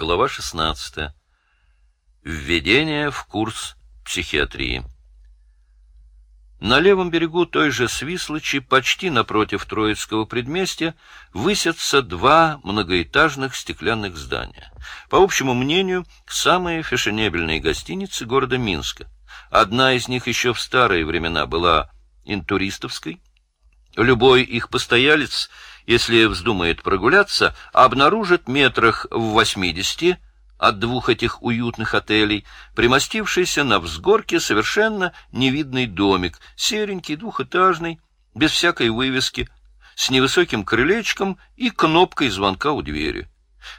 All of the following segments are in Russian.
Глава 16. Введение в курс психиатрии. На левом берегу той же Свислочи, почти напротив Троицкого предместья, высятся два многоэтажных стеклянных здания. По общему мнению, самые фешенебельные гостиницы города Минска. Одна из них еще в старые времена была интуристовской. Любой их постоялец — если вздумает прогуляться, обнаружит метрах в восьмидесяти от двух этих уютных отелей, примостившийся на взгорке совершенно невидный домик, серенький, двухэтажный, без всякой вывески, с невысоким крылечком и кнопкой звонка у двери.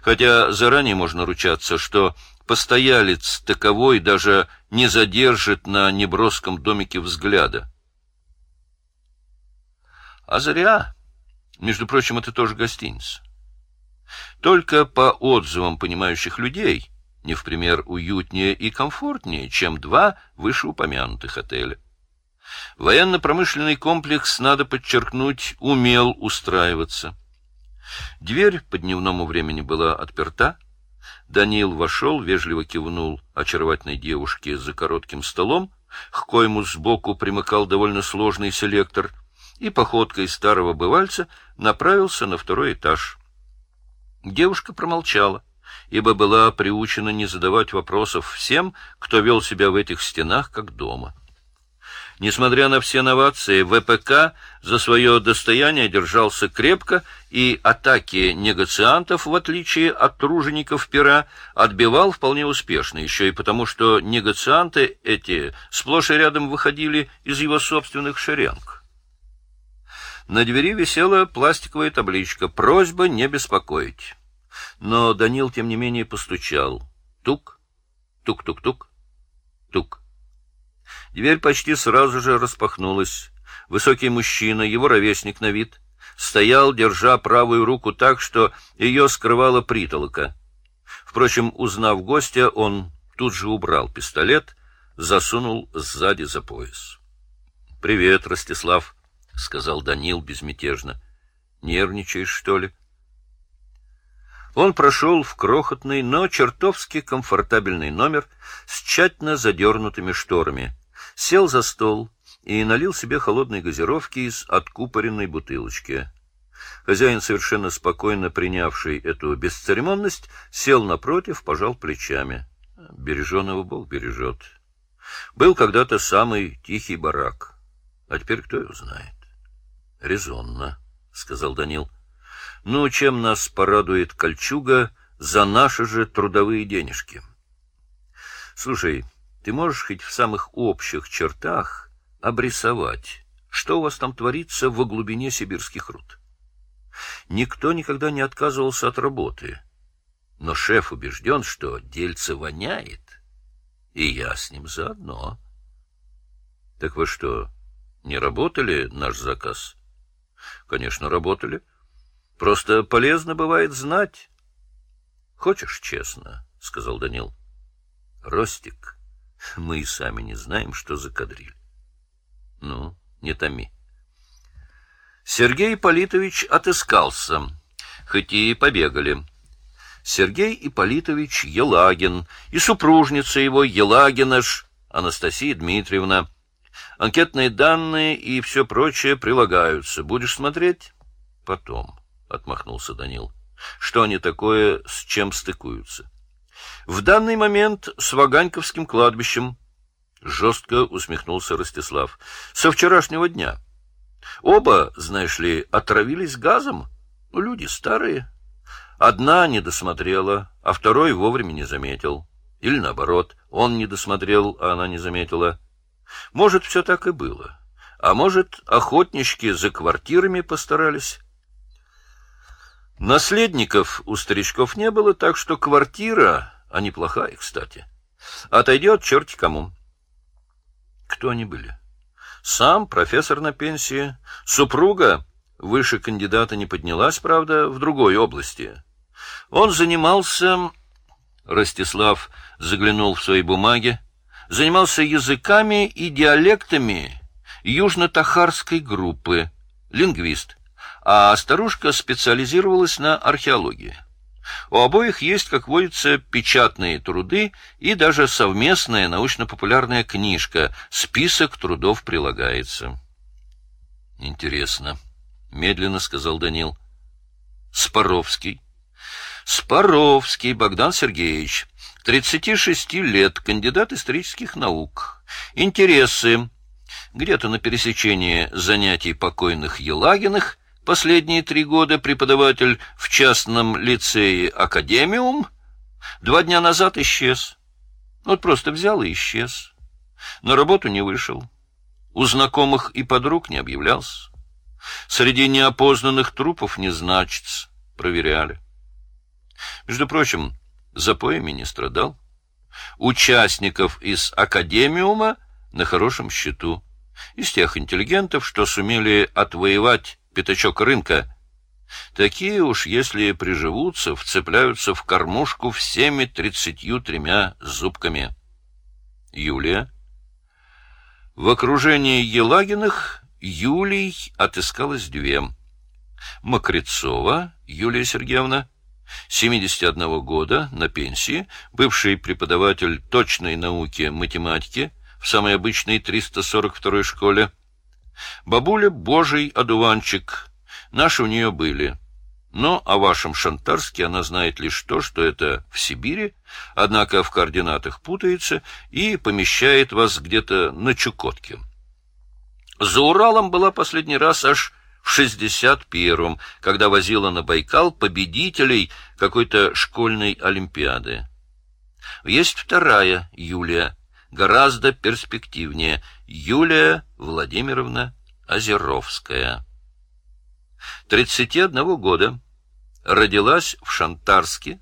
Хотя заранее можно ручаться, что постоялец таковой даже не задержит на неброском домике взгляда. А зря... Между прочим, это тоже гостиница. Только по отзывам понимающих людей, не в пример уютнее и комфортнее, чем два вышеупомянутых отеля. Военно-промышленный комплекс, надо подчеркнуть, умел устраиваться. Дверь по дневному времени была отперта. Даниил вошел, вежливо кивнул очаровательной девушке за коротким столом, к коему сбоку примыкал довольно сложный селектор — и походкой старого бывальца направился на второй этаж. Девушка промолчала, ибо была приучена не задавать вопросов всем, кто вел себя в этих стенах как дома. Несмотря на все новации, ВПК за свое достояние держался крепко, и атаки негациантов, в отличие от тружеников пера, отбивал вполне успешно, еще и потому, что негацианты эти сплошь и рядом выходили из его собственных шеренг. На двери висела пластиковая табличка «Просьба не беспокоить». Но Данил, тем не менее, постучал. Тук, тук-тук-тук, тук. Дверь почти сразу же распахнулась. Высокий мужчина, его ровесник на вид, стоял, держа правую руку так, что ее скрывала притолока. Впрочем, узнав гостя, он тут же убрал пистолет, засунул сзади за пояс. — Привет, Ростислав, — сказал Данил безмятежно. — Нервничаешь, что ли? Он прошел в крохотный, но чертовски комфортабельный номер с тщательно задернутыми шторами, сел за стол и налил себе холодной газировки из откупоренной бутылочки. Хозяин, совершенно спокойно принявший эту бесцеремонность, сел напротив, пожал плечами. Береженого Бог бережет. Был когда-то самый тихий барак, а теперь кто его знает. — Резонно, — сказал Данил. — Ну, чем нас порадует кольчуга за наши же трудовые денежки? — Слушай, ты можешь хоть в самых общих чертах обрисовать, что у вас там творится во глубине сибирских руд? Никто никогда не отказывался от работы, но шеф убежден, что дельце воняет, и я с ним заодно. — Так вы что, не работали наш заказ? — Конечно, работали. Просто полезно бывает знать. Хочешь честно, — сказал Данил. Ростик, мы и сами не знаем, что за кадриль. Ну, не томи. Сергей Политович отыскался, хоть и побегали. Сергей Ипполитович Елагин и супружница его Елагина ж Анастасия Дмитриевна — Анкетные данные и все прочее прилагаются. Будешь смотреть? — Потом, — отмахнулся Данил. — Что они такое, с чем стыкуются? — В данный момент с Ваганьковским кладбищем. Жестко усмехнулся Ростислав. — Со вчерашнего дня. Оба, знаешь ли, отравились газом. Люди старые. Одна не досмотрела, а второй вовремя не заметил. Или наоборот, он не досмотрел, а она не заметила. — может, все так и было. А может, охотнички за квартирами постарались. Наследников у старичков не было, так что квартира, а неплохая, кстати, отойдет черти кому. Кто они были? Сам профессор на пенсии, супруга выше кандидата не поднялась, правда, в другой области. Он занимался... Ростислав заглянул в свои бумаги занимался языками и диалектами южно-тахарской группы, лингвист, а старушка специализировалась на археологии. У обоих есть, как водится, печатные труды и даже совместная научно-популярная книжка «Список трудов прилагается». «Интересно», — медленно сказал Данил. «Споровский». «Споровский Богдан Сергеевич, 36 лет, кандидат исторических наук. Интересы. Где-то на пересечении занятий покойных Елагиных Последние три года преподаватель в частном лицее «Академиум». Два дня назад исчез. Вот просто взял и исчез. На работу не вышел. У знакомых и подруг не объявлялся. Среди неопознанных трупов не значится. Проверяли. Между прочим, запоями не страдал. Участников из Академиума на хорошем счету. Из тех интеллигентов, что сумели отвоевать пятачок рынка. Такие уж, если приживутся, вцепляются в кормушку всеми тридцатью тремя зубками. Юлия. В окружении Елагиных Юлий отыскалось две. Мокрецова Юлия Сергеевна, 71 года, на пенсии, бывший преподаватель точной науки математики в самой обычной 342 школе, Бабуля — божий одуванчик. Наши у нее были. Но о вашем Шантарске она знает лишь то, что это в Сибири, однако в координатах путается и помещает вас где-то на Чукотке. За Уралом была последний раз аж в шестьдесят первом, когда возила на Байкал победителей какой-то школьной олимпиады. Есть вторая Юлия, гораздо перспективнее, Юлия Владимировна Озеровская. 31 года. Родилась в Шантарске.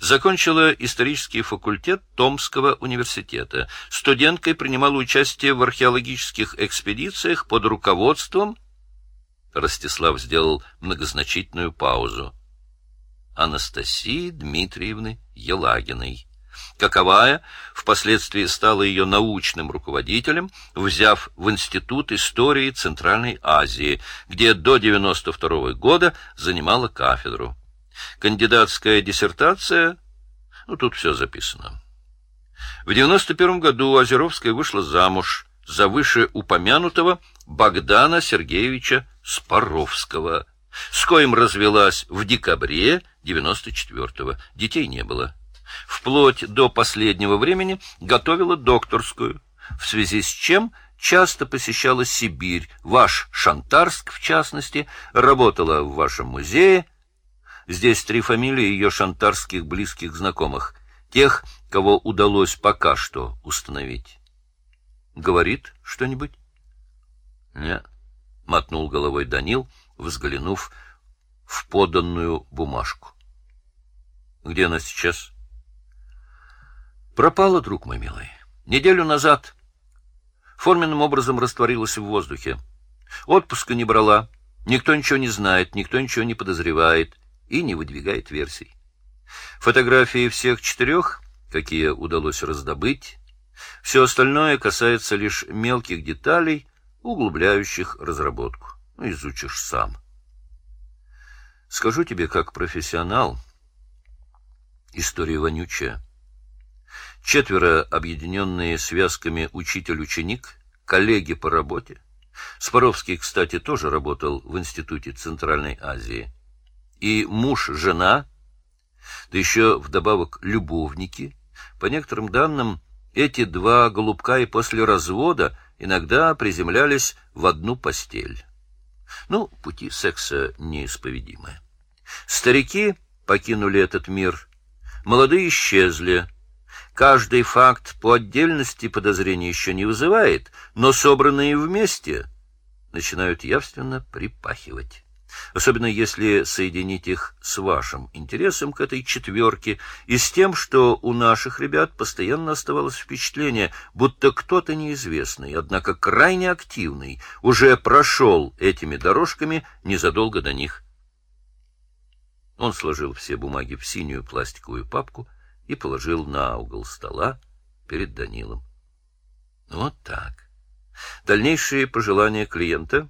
Закончила исторический факультет Томского университета. Студенткой принимала участие в археологических экспедициях под руководством... Ростислав сделал многозначительную паузу. Анастасии Дмитриевны Елагиной каковая впоследствии стала ее научным руководителем, взяв в Институт истории Центральной Азии, где до 92 года занимала кафедру. Кандидатская диссертация, ну тут все записано. В 91 году Озеровская вышла замуж за вышеупомянутого Богдана Сергеевича Споровского, с коим развелась в декабре 94-го. Детей не было вплоть до последнего времени готовила докторскую, в связи с чем часто посещала Сибирь, ваш Шантарск, в частности, работала в вашем музее. Здесь три фамилии ее шантарских близких знакомых, тех, кого удалось пока что установить. Говорит что-нибудь? Нет, мотнул головой Данил, взглянув в поданную бумажку. Где она сейчас? Пропала, друг мой милый. Неделю назад. Форменным образом растворилась в воздухе. Отпуска не брала. Никто ничего не знает, никто ничего не подозревает и не выдвигает версий. Фотографии всех четырех, какие удалось раздобыть. Все остальное касается лишь мелких деталей, углубляющих разработку. Ну, изучишь сам. Скажу тебе как профессионал, история вонючая. Четверо, объединенные связками учитель-ученик, коллеги по работе. Споровский, кстати, тоже работал в Институте Центральной Азии. И муж-жена, да еще вдобавок любовники. По некоторым данным, эти два голубка и после развода иногда приземлялись в одну постель. Ну, пути секса неисповедимы. Старики покинули этот мир, молодые исчезли, Каждый факт по отдельности подозрения еще не вызывает, но собранные вместе начинают явственно припахивать. Особенно если соединить их с вашим интересом к этой четверке и с тем, что у наших ребят постоянно оставалось впечатление, будто кто-то неизвестный, однако крайне активный, уже прошел этими дорожками незадолго до них. Он сложил все бумаги в синюю пластиковую папку — и положил на угол стола перед Данилом. Вот так. Дальнейшие пожелания клиента?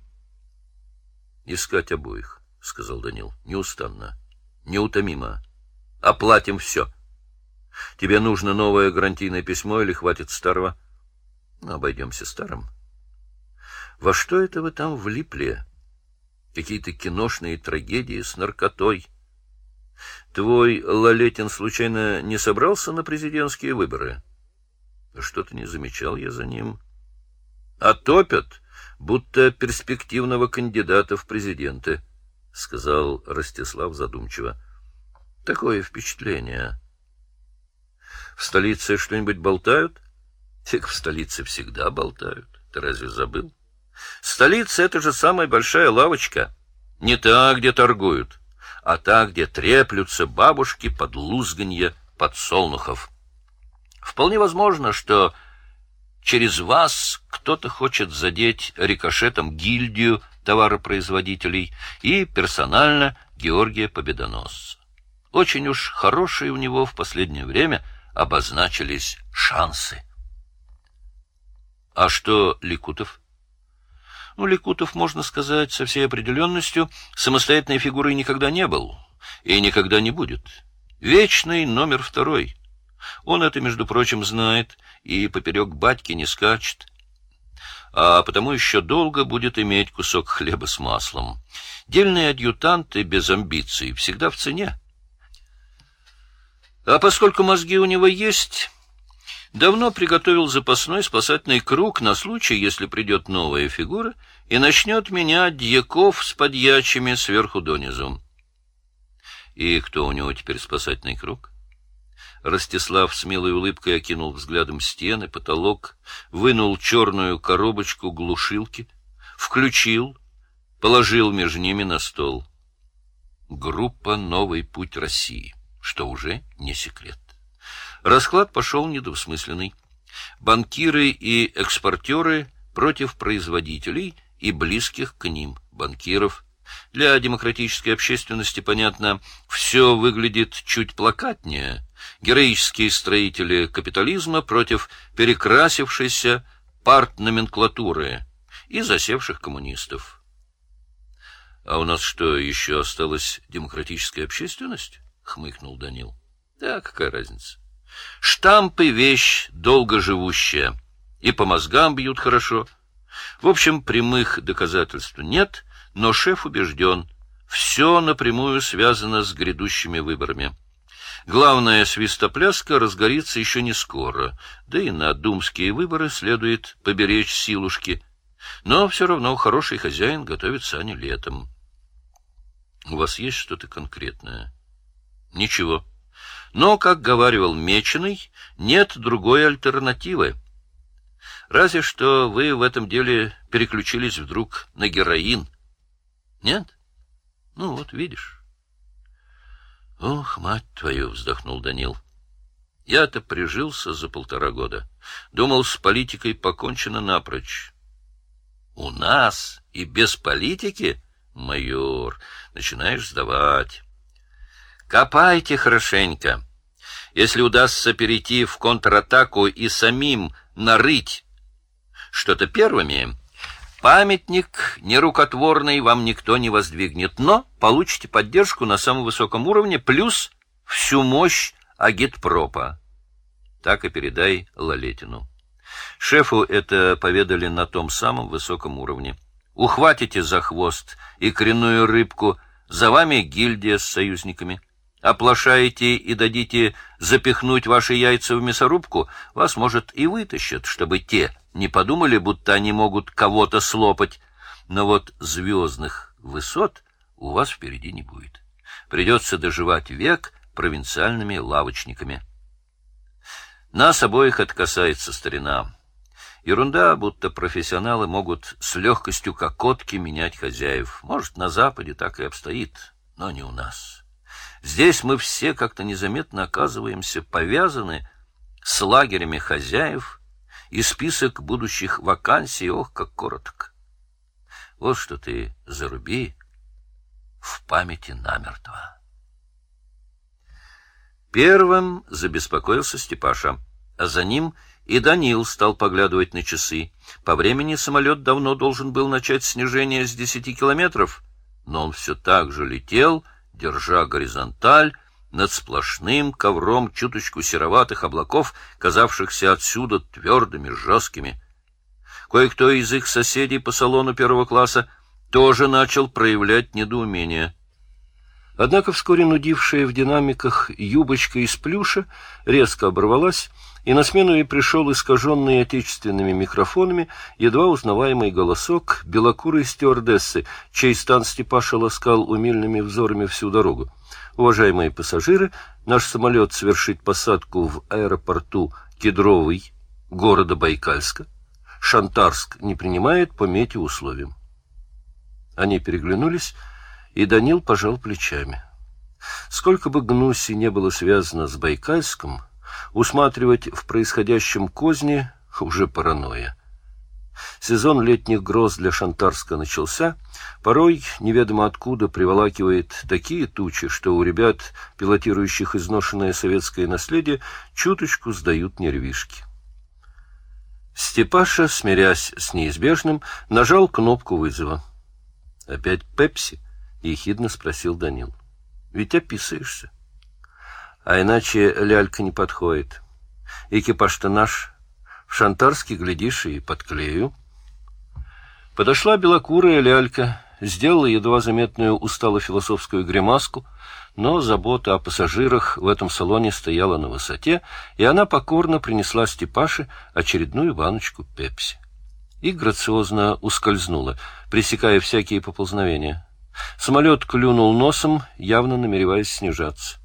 Искать обоих, сказал Данил, неустанно, неутомимо. Оплатим все. Тебе нужно новое гарантийное письмо или хватит старого? Ну, обойдемся старым. Во что это вы там влипли? Какие-то киношные трагедии с наркотой. Твой Лалетин случайно не собрался на президентские выборы? Что-то не замечал я за ним. А топят, будто перспективного кандидата в президенты, — сказал Ростислав задумчиво. Такое впечатление. В столице что-нибудь болтают? Так в столице всегда болтают. Ты разве забыл? Столица — это же самая большая лавочка. Не та, где торгуют, а та, где треплются бабушки под лузганье подсолнухов. Вполне возможно, что через вас кто-то хочет задеть рикошетом гильдию товаропроизводителей и персонально Георгия Победоносца. Очень уж хорошие у него в последнее время обозначились шансы. А что Ликутов? Ну, Ликутов, можно сказать, со всей определенностью, самостоятельной фигурой никогда не был и никогда не будет. Вечный номер второй. Он это, между прочим, знает и поперек батьки не скачет. А потому еще долго будет иметь кусок хлеба с маслом. Дельные адъютанты без амбиций всегда в цене. А поскольку мозги у него есть, давно приготовил запасной спасательный круг на случай, если придет новая фигура и начнет менять дьяков с подьячими сверху донизу. И кто у него теперь спасательный круг? Ростислав с милой улыбкой окинул взглядом стены, потолок, вынул черную коробочку глушилки, включил, положил между ними на стол. Группа «Новый путь России», что уже не секрет. Расклад пошел недвусмысленный. Банкиры и экспортеры против производителей и близких к ним банкиров. Для демократической общественности, понятно, все выглядит чуть плакатнее. Героические строители капитализма против перекрасившейся партноменклатуры и засевших коммунистов. А у нас что, еще осталась демократическая общественность? — хмыкнул Данил. — Да, какая разница? Штампы — вещь долгоживущая, и по мозгам бьют хорошо. В общем, прямых доказательств нет, но шеф убежден, все напрямую связано с грядущими выборами. Главная свистопляска разгорится еще не скоро, да и на думские выборы следует поберечь силушки. Но все равно хороший хозяин готовит сани летом. У вас есть что-то конкретное? Ничего. Но, как говаривал Меченый, нет другой альтернативы. Разве что вы в этом деле переключились вдруг на героин. Нет? Ну вот, видишь. Ох, мать твою, вздохнул Данил. Я-то прижился за полтора года. Думал, с политикой покончено напрочь. У нас и без политики, майор, начинаешь сдавать. Копайте хорошенько. Если удастся перейти в контратаку и самим нарыть что-то первыми, памятник нерукотворный вам никто не воздвигнет, но получите поддержку на самом высоком уровне плюс всю мощь агитпропа. Так и передай Лалетину. Шефу это поведали на том самом высоком уровне. Ухватите за хвост и коренную рыбку, за вами гильдия с союзниками. Оплошаете и дадите запихнуть ваши яйца в мясорубку, вас, может, и вытащат, чтобы те не подумали, будто они могут кого-то слопать. Но вот звездных высот у вас впереди не будет. Придется доживать век провинциальными лавочниками. Нас обоих это касается старина. Ерунда, будто профессионалы могут с легкостью, как котки, менять хозяев. Может, на Западе так и обстоит, но не у нас. Здесь мы все как-то незаметно оказываемся повязаны с лагерями хозяев, и список будущих вакансий, ох, как короток. Вот что ты заруби в памяти намертво. Первым забеспокоился Степаша, а за ним и Данил стал поглядывать на часы. По времени самолет давно должен был начать снижение с десяти километров, но он все так же летел, держа горизонталь, над сплошным ковром чуточку сероватых облаков, казавшихся отсюда твердыми, жесткими. Кое-кто из их соседей по салону первого класса тоже начал проявлять недоумение. Однако вскоре нудившая в динамиках юбочка из плюша резко оборвалась, и на смену ей пришел искаженный отечественными микрофонами едва узнаваемый голосок белокурой стюардессы, чей стан Степаша ласкал умильными взорами всю дорогу. Уважаемые пассажиры, наш самолет совершит посадку в аэропорту Кедровый города Байкальска. Шантарск не принимает по метеоусловиям. Они переглянулись, и Данил пожал плечами. Сколько бы Гнуси не было связано с Байкальском, усматривать в происходящем козни уже паранойя. Сезон летних гроз для Шантарска начался. Порой неведомо откуда приволакивает такие тучи, что у ребят, пилотирующих изношенное советское наследие, чуточку сдают нервишки. Степаша, смирясь с неизбежным, нажал кнопку вызова. «Опять Пепси?» — ехидно спросил Данил. «Ведь описываешься. А иначе лялька не подходит. Экипаж-то наш, в Шантарске, глядишь, и подклею. Подошла белокурая лялька, сделала едва заметную устало-философскую гримаску, но забота о пассажирах в этом салоне стояла на высоте, и она покорно принесла Степаше очередную баночку пепси. И грациозно ускользнула, пресекая всякие поползновения. Самолет клюнул носом, явно намереваясь снижаться.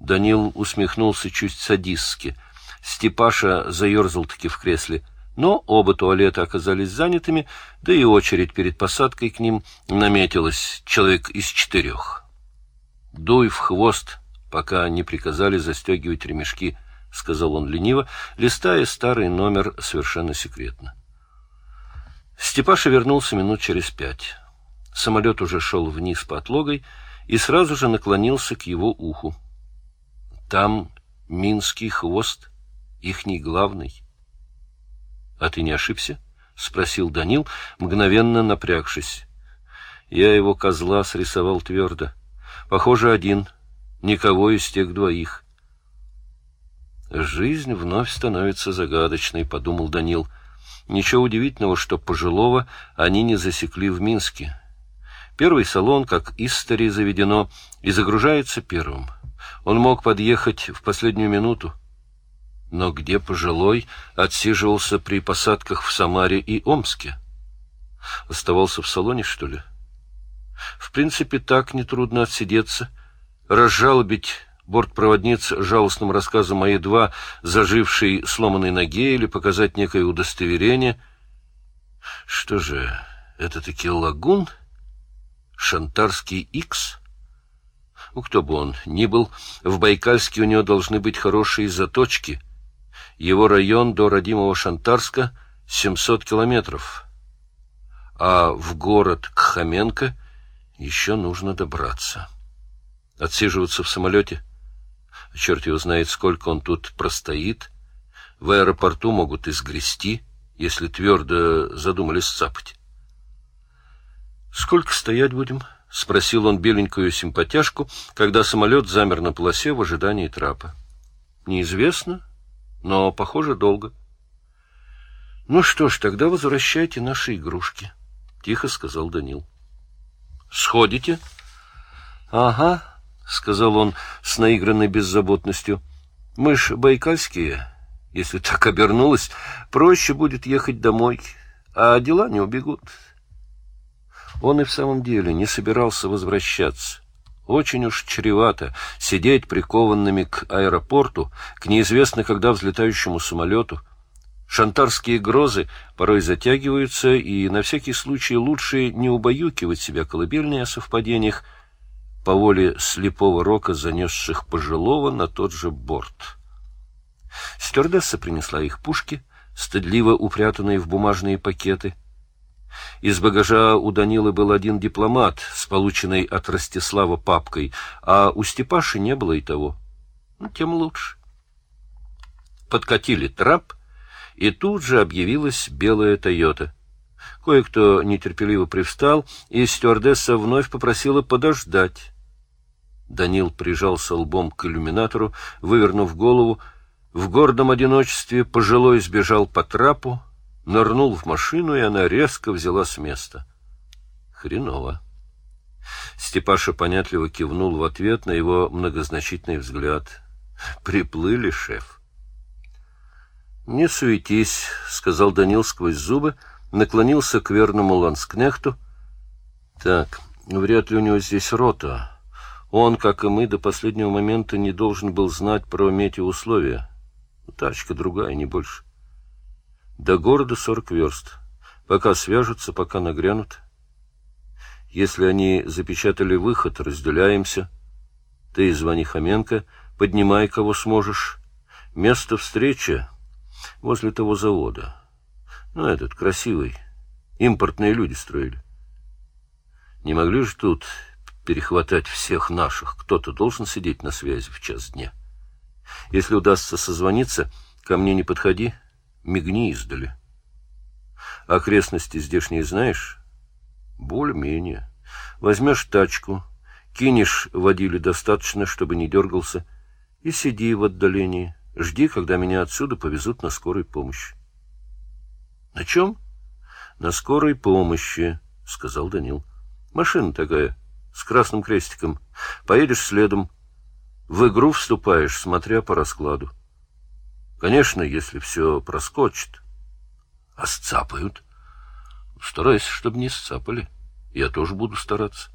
Данил усмехнулся чуть садистски — Степаша заерзал-таки в кресле, но оба туалета оказались занятыми, да и очередь перед посадкой к ним наметилась человек из четырех. «Дуй в хвост, пока не приказали застегивать ремешки», — сказал он лениво, листая старый номер совершенно секретно. Степаша вернулся минут через пять. Самолет уже шел вниз по отлогой и сразу же наклонился к его уху. Там Минский хвост ихний главный. — А ты не ошибся? — спросил Данил, мгновенно напрягшись. Я его козла срисовал твердо. Похоже, один, никого из тех двоих. Жизнь вновь становится загадочной, — подумал Данил. Ничего удивительного, что пожилого они не засекли в Минске. Первый салон, как истори заведено, и загружается первым. Он мог подъехать в последнюю минуту. Но где пожилой отсиживался при посадках в Самаре и Омске? Оставался в салоне, что ли? В принципе, так нетрудно отсидеться, разжалобить бортпроводниц жалостным рассказом о едва зажившей сломанной ноге или показать некое удостоверение. Что же, это таки лагун? Шантарский Икс? Ну, кто бы он ни был, в Байкальске у него должны быть хорошие заточки — его район до родимого Шантарска 700 километров, а в город Кхаменко еще нужно добраться. Отсиживаться в самолете? Черт его знает, сколько он тут простоит. В аэропорту могут изгрести, если твердо задумались цапать. «Сколько стоять будем?» — спросил он беленькую симпатяшку, когда самолет замер на полосе в ожидании трапа. «Неизвестно», но, похоже, долго. — Ну что ж, тогда возвращайте наши игрушки, — тихо сказал Данил. — Сходите? — Ага, — сказал он с наигранной беззаботностью. — Мы ж байкальские. Если так обернулось, проще будет ехать домой, а дела не убегут. Он и в самом деле не собирался возвращаться. Очень уж чревато сидеть прикованными к аэропорту, к неизвестно когда взлетающему самолету. Шантарские грозы порой затягиваются, и на всякий случай лучше не убаюкивать себя колыбельные о совпадениях, по воле слепого рока, занесших пожилого на тот же борт. Стюардесса принесла их пушки, стыдливо упрятанные в бумажные пакеты — из багажа у Данилы был один дипломат с полученной от Ростислава папкой, а у Степаши не было и того. Ну, тем лучше. Подкатили трап, и тут же объявилась белая «Тойота». Кое-кто нетерпеливо привстал, и стюардесса вновь попросила подождать. Данил прижался лбом к иллюминатору, вывернув голову. В гордом одиночестве пожилой сбежал по трапу, нырнул в машину, и она резко взяла с места. Хреново. Степаша понятливо кивнул в ответ на его многозначительный взгляд. Приплыли, шеф. Не суетись, сказал Данил сквозь зубы, наклонился к верному ланскнехту. Так, вряд ли у него здесь рота. Он, как и мы, до последнего момента не должен был знать про метеоусловия. Тачка другая, не больше. До города сорок верст. Пока свяжутся, пока нагрянут. Если они запечатали выход, разделяемся. Ты звони Хоменко, поднимай, кого сможешь. Место встречи возле того завода. Ну, этот красивый. Импортные люди строили. Не могли же тут перехватать всех наших. Кто-то должен сидеть на связи в час дня. Если удастся созвониться, ко мне не подходи, мигни издали. Окрестности здешние знаешь? Более-менее. Возьмешь тачку, кинешь водиле достаточно, чтобы не дергался, и сиди в отдалении. Жди, когда меня отсюда повезут на скорой помощи. — На чем? — На скорой помощи, — сказал Данил. — Машина такая, с красным крестиком. Поедешь следом. В игру вступаешь, смотря по раскладу. Конечно, если все проскочит. А сцапают? Старайся, чтобы не сцапали. Я тоже буду стараться.